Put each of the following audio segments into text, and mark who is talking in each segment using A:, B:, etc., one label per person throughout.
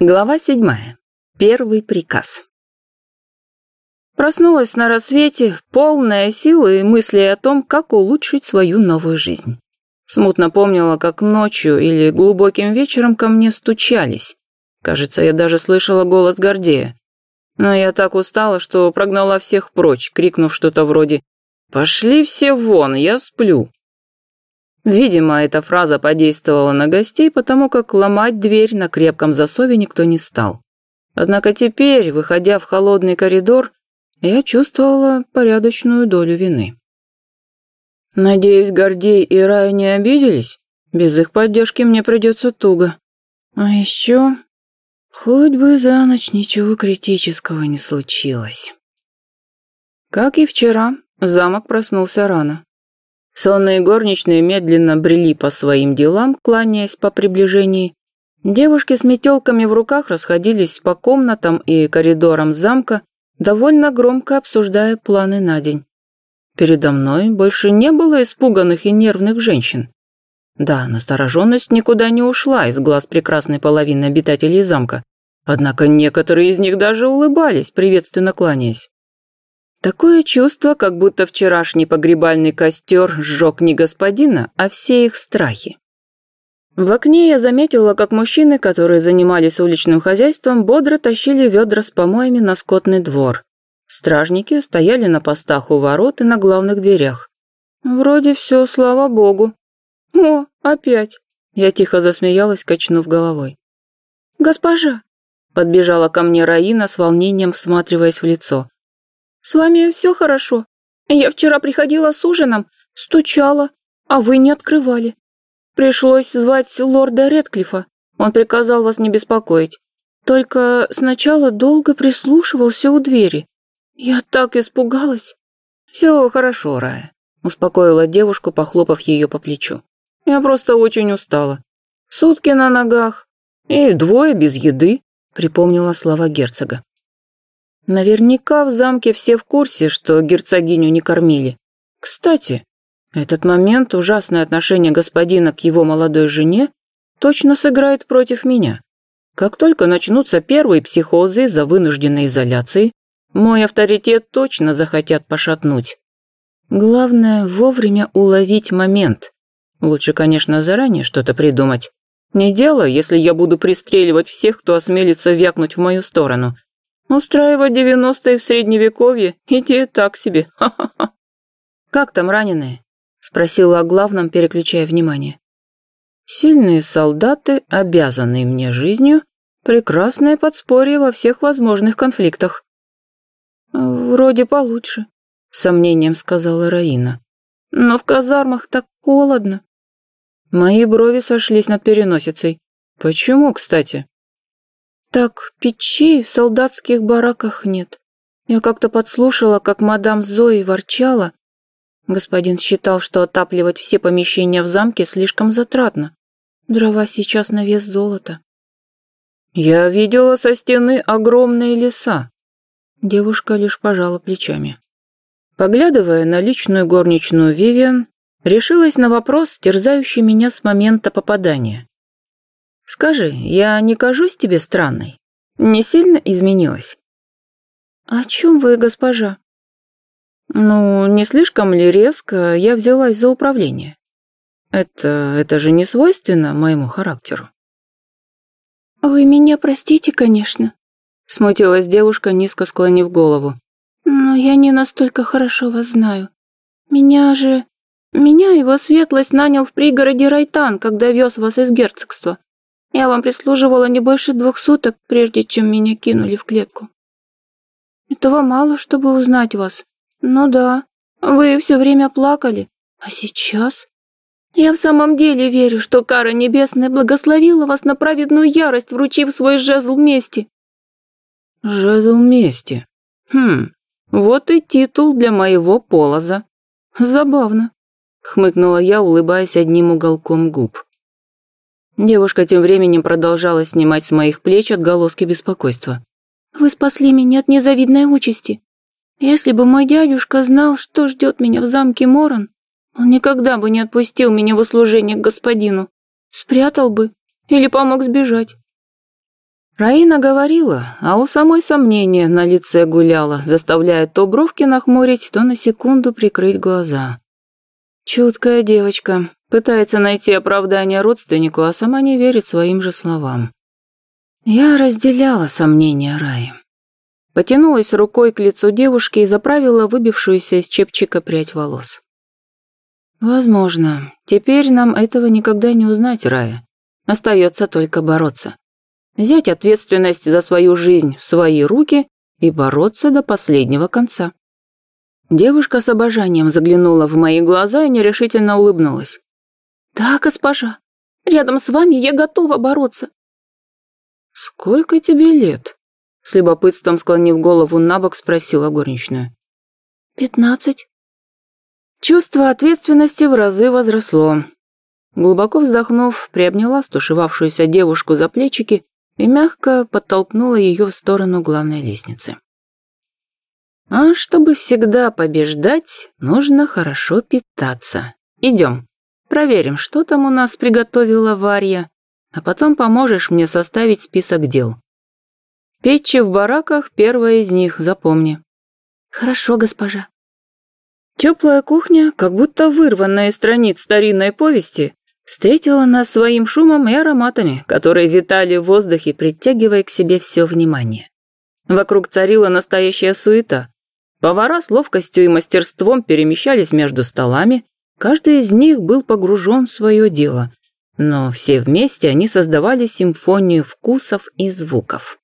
A: Глава седьмая. Первый приказ. Проснулась на рассвете, полная силы и мыслей о том, как улучшить свою новую жизнь. Смутно помнила, как ночью или глубоким вечером ко мне стучались. Кажется, я даже слышала голос Гордея. Но я так устала, что прогнала всех прочь, крикнув что-то вроде «Пошли все вон, я сплю». Видимо, эта фраза подействовала на гостей, потому как ломать дверь на крепком засове никто не стал. Однако теперь, выходя в холодный коридор, я чувствовала порядочную долю вины. Надеюсь, Гордей и Рая не обиделись? Без их поддержки мне придется туго. А еще... Хоть бы за ночь ничего критического не случилось. Как и вчера, замок проснулся рано. Сонные горничные медленно брели по своим делам, кланяясь по приближении. Девушки с метелками в руках расходились по комнатам и коридорам замка, довольно громко обсуждая планы на день. Передо мной больше не было испуганных и нервных женщин. Да, настороженность никуда не ушла из глаз прекрасной половины обитателей замка, однако некоторые из них даже улыбались, приветственно кланяясь. Такое чувство, как будто вчерашний погребальный костер сжег не господина, а все их страхи. В окне я заметила, как мужчины, которые занимались уличным хозяйством, бодро тащили ведра с помоями на скотный двор. Стражники стояли на постах у ворот и на главных дверях. Вроде все, слава богу. О, опять. Я тихо засмеялась, качнув головой. «Госпожа!» Подбежала ко мне Раина с волнением, всматриваясь в лицо. «С вами все хорошо? Я вчера приходила с ужином, стучала, а вы не открывали. Пришлось звать лорда Редклифа. Он приказал вас не беспокоить. Только сначала долго прислушивался у двери. Я так испугалась». «Все хорошо, Рая», – успокоила девушку, похлопав ее по плечу. «Я просто очень устала. Сутки на ногах и двое без еды», – припомнила слова герцога. Наверняка в замке все в курсе, что герцогиню не кормили. Кстати, этот момент, ужасное отношение господина к его молодой жене, точно сыграет против меня. Как только начнутся первые психозы из-за вынужденной изоляции, мой авторитет точно захотят пошатнуть. Главное, вовремя уловить момент. Лучше, конечно, заранее что-то придумать. Не дело, если я буду пристреливать всех, кто осмелится вякнуть в мою сторону – Устраивать девяностые в средневековье – идея так себе, ха-ха-ха. «Как там раненые?» – спросила о главном, переключая внимание. «Сильные солдаты, обязанные мне жизнью, прекрасное подспорье во всех возможных конфликтах». «Вроде получше», – сомнением сказала Раина. «Но в казармах так холодно». Мои брови сошлись над переносицей. «Почему, кстати?» Так печей в солдатских бараках нет. Я как-то подслушала, как мадам Зои ворчала. Господин считал, что отапливать все помещения в замке слишком затратно. Дрова сейчас на вес золота. Я видела со стены огромные леса. Девушка лишь пожала плечами. Поглядывая на личную горничную Вивиан, решилась на вопрос, терзающий меня с момента попадания. Скажи, я не кажусь тебе странной? Не сильно изменилась?» «О чем вы, госпожа?» «Ну, не слишком ли резко я взялась за управление? Это... это же не свойственно моему характеру».
B: «Вы меня простите, конечно», —
A: смутилась девушка, низко склонив голову.
B: «Но я не настолько хорошо вас знаю. Меня же... Меня его светлость нанял в пригороде Райтан, когда вез вас из герцогства. Я вам прислуживала не больше двух суток, прежде чем меня кинули в клетку. Этого мало, чтобы узнать вас. Ну да, вы все время плакали. А сейчас? Я в самом деле верю, что кара небесная благословила вас на праведную ярость, вручив свой жезл мести.
A: Жезл мести. Хм, вот и титул для моего полоза. Забавно, хмыкнула я, улыбаясь одним уголком губ. Девушка тем временем продолжала снимать с моих плеч отголоски беспокойства.
B: «Вы спасли меня от незавидной участи. Если бы мой дядюшка знал, что ждет меня в замке Моран, он никогда бы не отпустил меня в услужение к господину. Спрятал бы или помог сбежать».
A: Раина говорила, а у самой сомнение на лице гуляло, заставляя то бровки нахмурить, то на секунду прикрыть глаза. Чуткая девочка, пытается найти оправдание родственнику, а сама не верит своим же словам. Я разделяла сомнения Раи. Потянулась рукой к лицу девушки и заправила выбившуюся из чепчика прядь волос. Возможно, теперь нам этого никогда не узнать, Рая. Остается только бороться взять ответственность за свою жизнь в свои руки и бороться до последнего конца. Девушка с обожанием заглянула в мои глаза и нерешительно улыбнулась.
B: «Да, госпожа, рядом с вами я готова бороться».
A: «Сколько тебе лет?» С любопытством склонив голову на бок, спросила горничную.
B: «Пятнадцать».
A: Чувство ответственности в разы возросло. Глубоко вздохнув, приобняла стушевавшуюся девушку за плечики и мягко подтолкнула ее в сторону главной лестницы. А чтобы всегда побеждать, нужно хорошо питаться. Идем, проверим, что там у нас приготовила Варья, а потом поможешь мне составить список дел. Печи в бараках – первая из них, запомни.
B: Хорошо, госпожа.
A: Теплая кухня, как будто вырванная из страниц старинной повести, встретила нас своим шумом и ароматами, которые витали в воздухе, притягивая к себе все внимание. Вокруг царила настоящая суета. Повара с ловкостью и мастерством перемещались между столами, каждый из них был погружен в свое дело, но все вместе они создавали симфонию вкусов и звуков.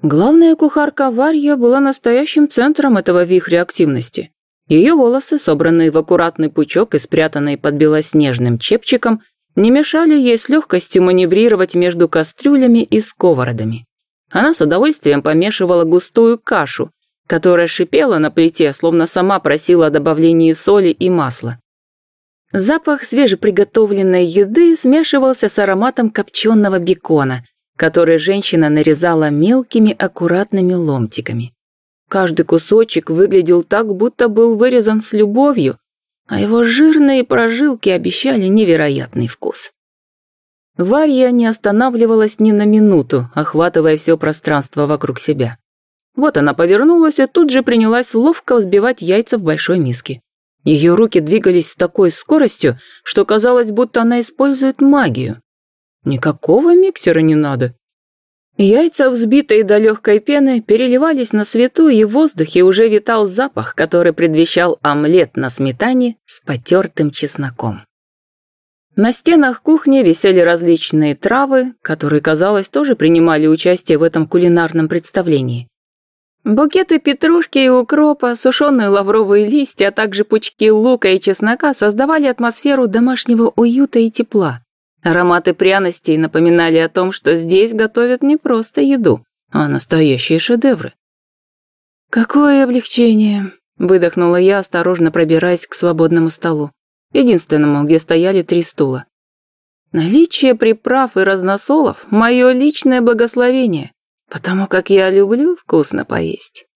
A: Главная кухарка Варья была настоящим центром этого вихря активности. Ее волосы, собранные в аккуратный пучок и спрятанные под белоснежным чепчиком, не мешали ей с легкостью маневрировать между кастрюлями и сковородами. Она с удовольствием помешивала густую кашу, которая шипела на плите, словно сама просила о добавлении соли и масла. Запах свежеприготовленной еды смешивался с ароматом копченого бекона, который женщина нарезала мелкими аккуратными ломтиками. Каждый кусочек выглядел так, будто был вырезан с любовью, а его жирные прожилки обещали невероятный вкус. Варья не останавливалась ни на минуту, охватывая все пространство вокруг себя. Вот она повернулась и тут же принялась ловко взбивать яйца в большой миске. Ее руки двигались с такой скоростью, что казалось, будто она использует магию. Никакого миксера не надо. Яйца, взбитые до легкой пены, переливались на свету, и в воздухе уже витал запах, который предвещал омлет на сметане с потертым чесноком. На стенах кухни висели различные травы, которые, казалось, тоже принимали участие в этом кулинарном представлении. Букеты петрушки и укропа, сушеные лавровые листья, а также пучки лука и чеснока создавали атмосферу домашнего уюта и тепла. Ароматы пряностей напоминали о том, что здесь готовят не просто еду, а настоящие шедевры. «Какое облегчение!» – выдохнула я, осторожно пробираясь к свободному столу, единственному, где стояли три стула. Наличие приправ и разносолов – мое личное благословение, потому как я люблю вкусно поесть.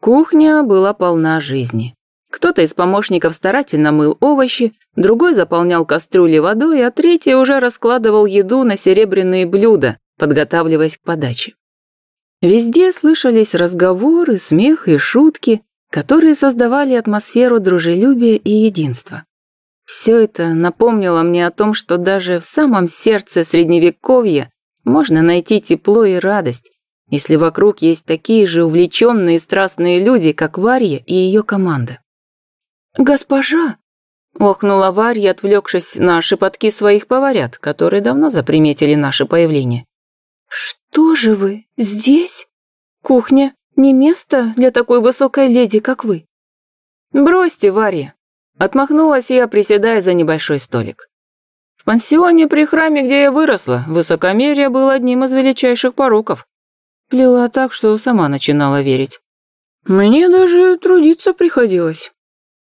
A: Кухня была полна жизни. Кто-то из помощников старательно мыл овощи, другой заполнял кастрюли водой, а третий уже раскладывал еду на серебряные блюда, подготавливаясь к подаче. Везде слышались разговоры, смех и шутки, которые создавали атмосферу дружелюбия и единства. Все это напомнило мне о том, что даже в самом сердце Средневековья можно найти тепло и радость, если вокруг есть такие же увлеченные и страстные люди, как Варья и ее команда.
B: «Госпожа!» – охнула Варья, отвлекшись на шепотки своих поварят, которые давно заприметили наше появление. «Что же вы, здесь? Кухня не место для такой высокой леди, как вы».
A: «Бросьте, Варья!» – отмахнулась я, приседая за небольшой столик. Пансионе при храме, где я выросла, высокомерие было одним из величайших пороков. Плела так, что сама начинала верить. Мне даже трудиться приходилось.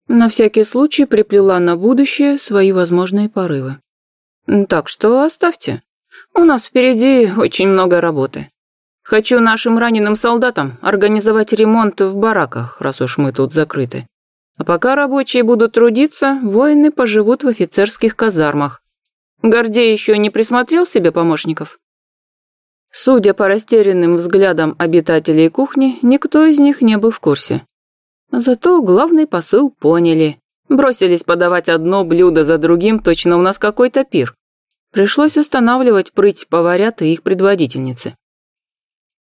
A: На всякий случай приплела на будущее свои возможные порывы. Так что оставьте. У нас впереди очень много работы. Хочу нашим раненым солдатам организовать ремонт в бараках, раз уж мы тут закрыты. А пока рабочие будут трудиться, воины поживут в офицерских казармах. Гордей еще не присмотрел себе помощников? Судя по растерянным взглядам обитателей кухни, никто из них не был в курсе. Зато главный посыл поняли. Бросились подавать одно блюдо за другим, точно у нас какой-то пир. Пришлось останавливать прыть поварят и их предводительницы.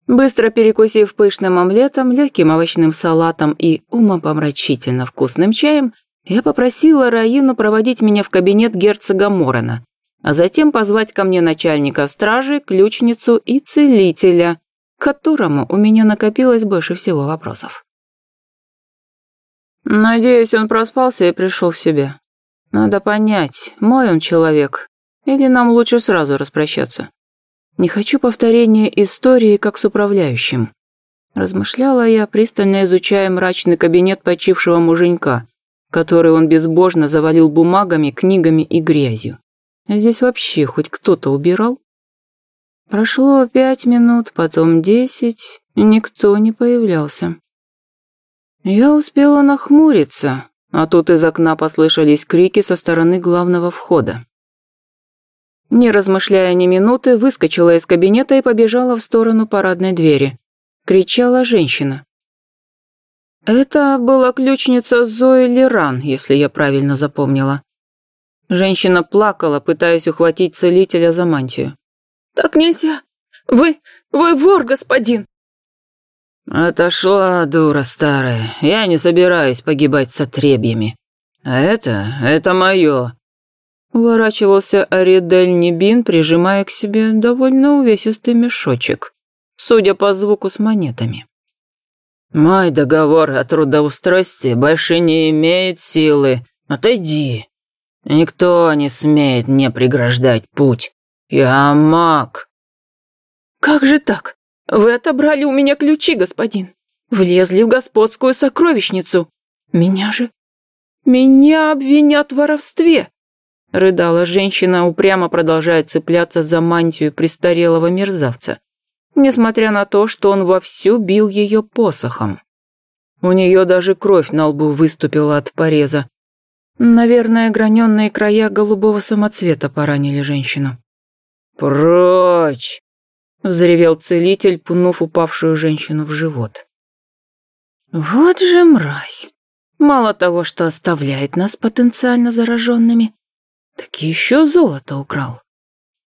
A: Быстро перекусив пышным омлетом, легким овощным салатом и умопомрачительно вкусным чаем, я попросила Раину проводить меня в кабинет герцога Морона, а затем позвать ко мне начальника стражи, ключницу и целителя, к которому у меня накопилось больше всего вопросов. Надеюсь, он проспался и пришел в себя. Надо понять, мой он человек, или нам лучше сразу распрощаться. Не хочу повторения истории, как с управляющим. Размышляла я, пристально изучая мрачный кабинет почившего муженька, который он безбожно завалил бумагами, книгами и грязью. Здесь вообще хоть кто-то убирал? Прошло пять минут, потом десять, никто не появлялся. Я успела нахмуриться, а тут из окна послышались крики со стороны главного входа. Не размышляя ни минуты, выскочила из кабинета и побежала в сторону парадной двери. Кричала женщина. Это была ключница Зои Леран, если я правильно запомнила. Женщина плакала, пытаясь ухватить целителя за мантию.
B: «Так нельзя! Вы... вы вор, господин!»
C: «Отошла, дура старая. Я не собираюсь погибать с отребьями. А это... это мое!»
A: Уворачивался Аридель Небин, прижимая к себе довольно увесистый мешочек, судя по звуку с монетами.
C: «Мой договор о трудоустройстве больше не имеет силы. Отойди!» Никто не смеет мне преграждать путь. Я маг.
B: Как же так? Вы отобрали у меня ключи, господин. Влезли в господскую сокровищницу. Меня же... Меня обвинят в воровстве. Рыдала женщина, упрямо продолжая цепляться за мантию престарелого мерзавца, несмотря на то, что он вовсю бил ее посохом. У нее даже кровь на лбу выступила от пореза, Наверное, граненные края голубого самоцвета поранили женщину.
C: «Прочь!»
A: — взревел целитель, пнув упавшую женщину в живот.
B: «Вот же мразь! Мало того, что оставляет нас потенциально зараженными, так еще золото украл.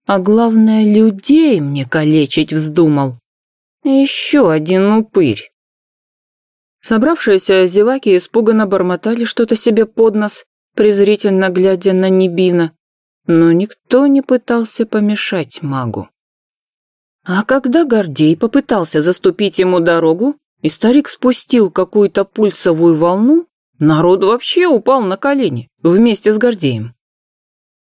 B: А главное, людей мне калечить вздумал. Еще один упырь!»
A: Собравшиеся зеваки испуганно бормотали что-то себе под нос, презрительно глядя на Небина, но никто не пытался помешать магу. А когда Гордей попытался заступить ему дорогу, и старик спустил какую-то пульсовую волну, народ вообще упал на колени вместе с Гордеем.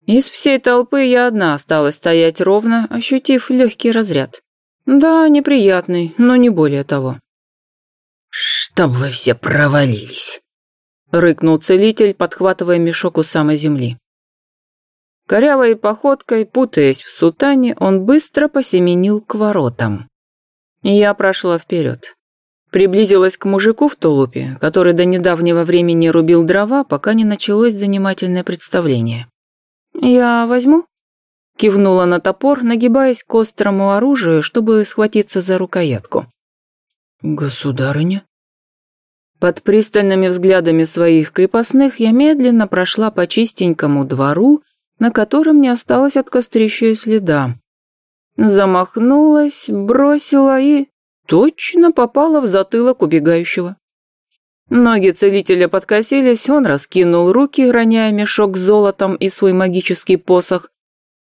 A: Из всей толпы я одна осталась стоять ровно, ощутив легкий разряд. Да, неприятный, но не более того.
C: «Чтоб вы все провалились!»
A: — рыкнул целитель, подхватывая мешок у самой земли. Корявой походкой, путаясь в сутане, он быстро посеменил к воротам. Я прошла вперед. Приблизилась к мужику в тулупе, который до недавнего времени рубил дрова, пока не началось занимательное представление. «Я возьму?» Кивнула на топор, нагибаясь к острому оружию, чтобы схватиться за рукоятку.
C: «Государыня?»
A: Под пристальными взглядами своих крепостных я медленно прошла по чистенькому двору, на котором не осталось от кострища и следа. Замахнулась, бросила и точно попала в затылок убегающего. Ноги целителя подкосились, он раскинул руки, роняя мешок с золотом и свой магический посох,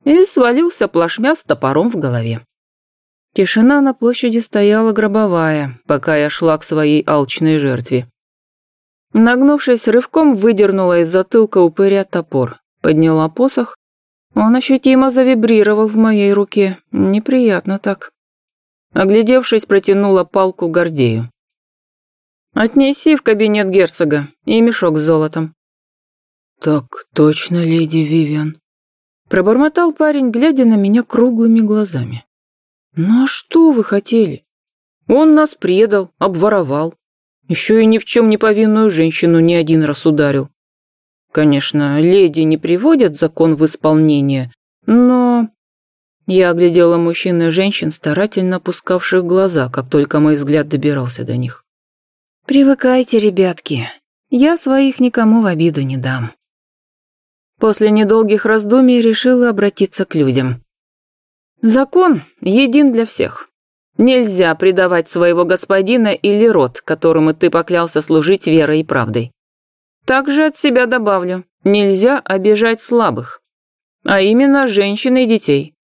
A: и свалился плашмя с топором в голове. Тишина на площади стояла гробовая, пока я шла к своей алчной жертве. Нагнувшись, рывком выдернула из затылка упыря топор, подняла посох. Он ощутимо завибрировал в моей руке, неприятно так. Оглядевшись, протянула палку Гордею. «Отнеси в кабинет герцога и мешок с золотом».
C: «Так точно, леди Вивиан», —
A: пробормотал парень, глядя на меня круглыми глазами. «Ну а что вы хотели? Он нас предал, обворовал. Еще и ни в чем не повинную женщину не один раз ударил. Конечно, леди не приводят закон в исполнение, но... Я оглядела мужчин и женщин, старательно опускавших глаза, как только мой взгляд добирался до них. «Привыкайте, ребятки. Я своих никому в обиду не дам». После недолгих раздумий решила обратиться к людям. «Закон един для всех. Нельзя предавать своего господина или род, которому ты поклялся служить верой и правдой. Также от себя добавлю, нельзя обижать слабых, а именно женщин и детей.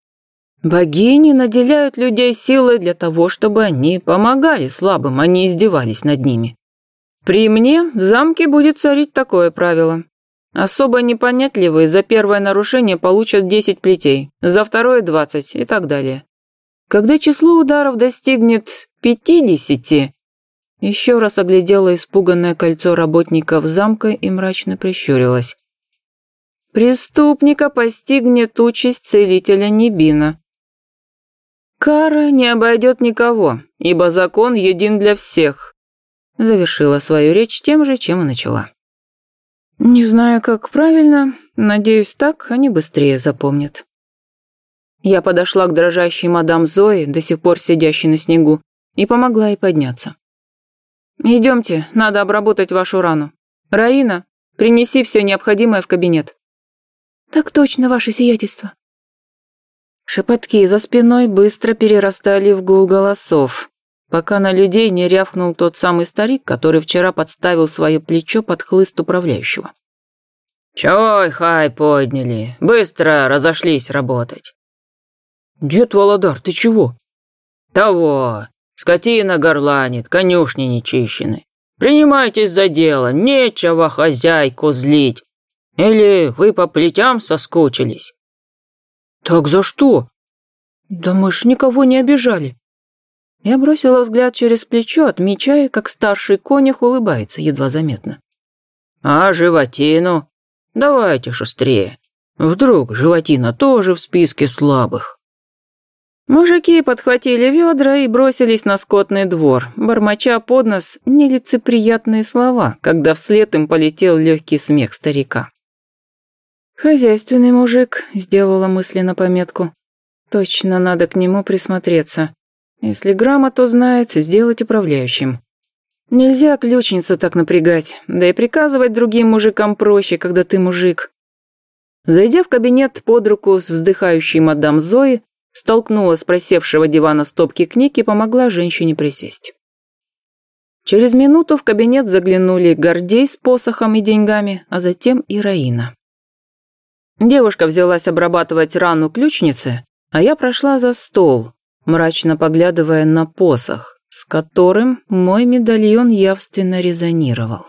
A: Богини наделяют людей силой для того, чтобы они помогали слабым, а не издевались над ними. При мне в замке будет царить такое правило. Особо непонятливые за первое нарушение получат 10 плетей, за второе 20 и так далее. Когда число ударов достигнет 50, еще раз оглядела испуганное кольцо работников замка и мрачно прищурилась. Преступника постигнет участь целителя Небина. Кара не обойдет никого, ибо закон един для всех. Завершила свою речь тем же, чем и начала. Не знаю, как правильно, надеюсь, так они быстрее запомнят. Я подошла к дрожащей мадам Зои, до сих пор сидящей на снегу, и помогла ей подняться. «Идемте, надо обработать вашу рану. Раина, принеси все необходимое в кабинет». «Так точно, ваше сиятельство». Шепотки за спиной быстро перерастали в гул голосов, пока на людей не рявкнул тот самый старик, который вчера подставил свое плечо под хлыст управляющего.
C: «Чой хай подняли, быстро разошлись работать».
A: «Дед Володар, ты чего?»
C: «Того, Скотина горланит, конюшни не чищены. Принимайтесь за дело, нечего хозяйку злить. Или вы по плетям соскучились?»
A: «Так за что?» «Да мы ж никого не обижали». Я бросила взгляд через плечо, отмечая, как старший конюх улыбается, едва заметно.
C: «А животину? Давайте шустрее. Вдруг животина тоже в списке слабых?»
A: Мужики подхватили ведра и бросились на скотный двор, бормоча под нос нелицеприятные слова, когда вслед им полетел легкий смех старика. «Хозяйственный мужик», — сделала мысленно пометку. «Точно надо к нему присмотреться. Если грамоту знает, сделать управляющим. Нельзя ключницу так напрягать, да и приказывать другим мужикам проще, когда ты мужик». Зайдя в кабинет под руку с вздыхающей мадам Зои, столкнула с просевшего дивана стопки книг и помогла женщине присесть. Через минуту в кабинет заглянули Гордей с посохом и деньгами, а затем и Раина. Девушка взялась обрабатывать рану ключницы, а я прошла за стол, мрачно поглядывая на посох, с которым мой медальон явственно резонировал.